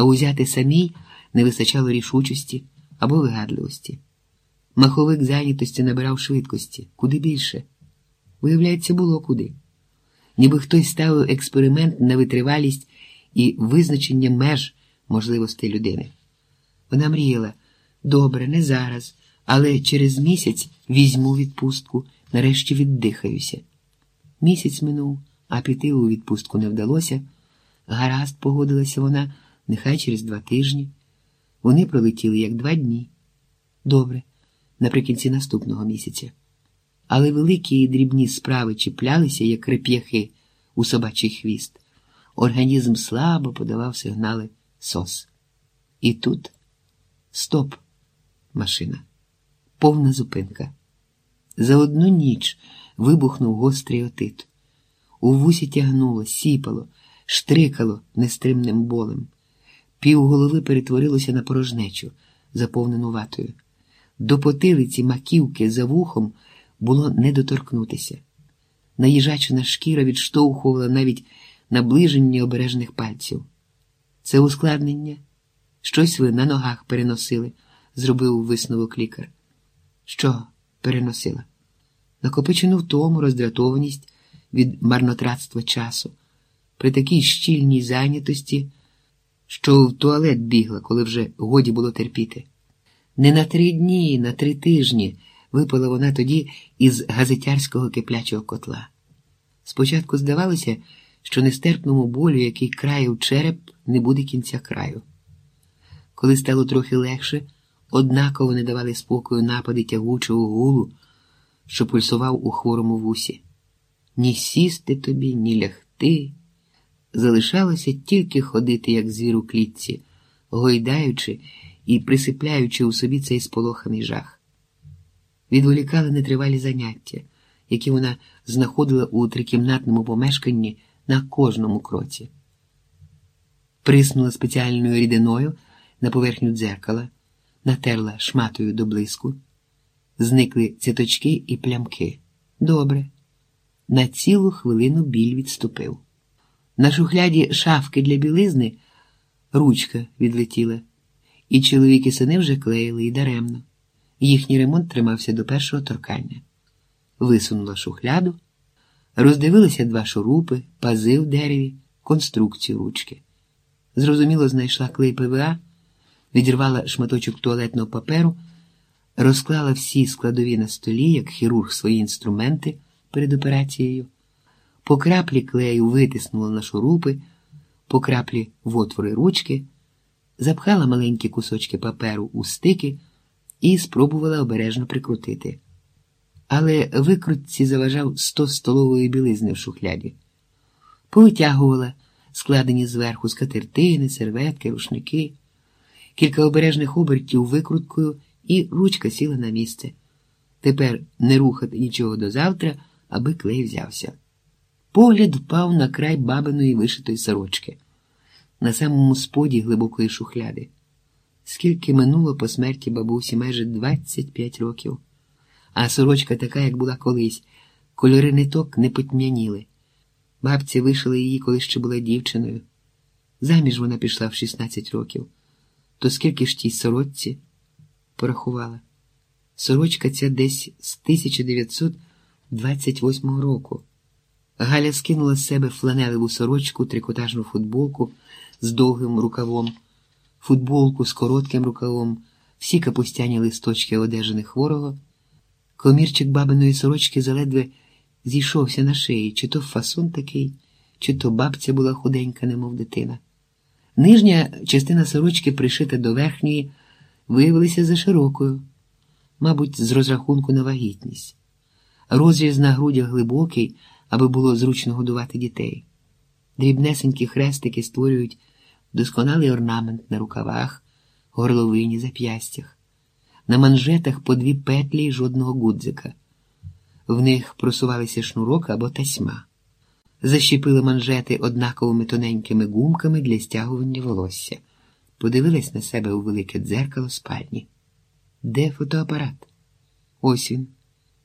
а узяти самій не вистачало рішучості або вигадливості. Маховик зайнятості набирав швидкості, куди більше. Виявляється, було куди. Ніби хтось ставив експеримент на витривалість і визначення меж можливостей людини. Вона мріяла добре, не зараз, але через місяць візьму відпустку, нарешті віддихаюся. Місяць минув, а піти у відпустку не вдалося. Гаразд, погодилася вона, нехай через два тижні. Вони пролетіли як два дні. Добре, наприкінці наступного місяця. Але великі і дрібні справи чіплялися, як реп'яхи у собачий хвіст. Організм слабо подавав сигнали сос. І тут стоп, машина, повна зупинка. За одну ніч вибухнув гострий отит. У вусі тягнуло, сіпало, штрикало нестримним болем. Пів голови перетворилося на порожнечу, заповнену ватою. До потилиці маківки за вухом було не доторкнутися. Наїжачена шкіра відштовхувала навіть наближення обережних пальців. Це ускладнення. Щось ви на ногах переносили, зробив висновок лікар. Що переносила? Накопичену втому роздратованість від марнотратства часу, при такій щільній зайнятості, що в туалет бігла, коли вже годі було терпіти. Не на три дні, на три тижні випала вона тоді із газетярського киплячого котла. Спочатку здавалося, що нестерпному болю, який краяв череп, не буде кінця краю. Коли стало трохи легше, однаково не давали спокою напади тягучого гулу, що пульсував у хворому вусі. Ні сісти тобі, ні лягти. Залишалося тільки ходити, як звір у клітці, гойдаючи і присипляючи у собі цей сполоханий жах. Відволікали нетривалі заняття, які вона знаходила у трикімнатному помешканні на кожному кроці. Приснула спеціальною рідиною на поверхню дзеркала, натерла шматою до блиску, зникли цяточки і плямки. Добре. На цілу хвилину біль відступив. На шухляді шафки для білизни ручка відлетіла, і чоловік і сини вже клеїли і даремно. Їхній ремонт тримався до першого торкання. Висунула шухляду, роздивилися два шурупи, пази в дереві, конструкцію ручки. Зрозуміло, знайшла клей ПВА, відірвала шматочок туалетного паперу, розклала всі складові на столі, як хірург свої інструменти перед операцією. По краплі клею витиснула на шурупи, по краплі в отвори ручки, запхала маленькі кусочки паперу у стики і спробувала обережно прикрутити. Але викрутці заважав сто столової білизни в шухляді. Повитягувала складені зверху скатертини, серветки, рушники, кілька обережних обертів викруткою, і ручка сіла на місце. Тепер не рухати нічого до завтра, аби клей взявся. Погляд впав на край бабиної вишитої сорочки, на самому споді глибокої шухляди. Скільки минуло по смерті бабусі майже 25 років, а сорочка така, як була колись, кольори ниток не потьмяніли. Бабці вишила її, коли ще була дівчиною. Заміж вона пішла в 16 років. То скільки ж тій сорочці порахувала? Сорочка ця десь з 1928 року. Галя скинула з себе фланелеву сорочку, трикотажну футболку з довгим рукавом, футболку з коротким рукавом, всі капустяні листочки одежини хворого. Комірчик бабиної сорочки заледве зійшовся на шиї, чи то фасон такий, чи то бабця була худенька, немов дитина. Нижня частина сорочки, пришита до верхньої, виявилася за широкою, мабуть, з розрахунку на вагітність. Розріз на грудях глибокий, аби було зручно годувати дітей. Дрібнесенькі хрестики створюють досконалий орнамент на рукавах, горловині, зап'ястях, на манжетах по дві петлі і жодного гудзика. В них просувалися шнурок або тасьма. Защепили манжети однаковими тоненькими гумками для стягування волосся, подивилась на себе у велике дзеркало спальні. Де фотоапарат? Ось він.